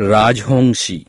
राजहोंशी।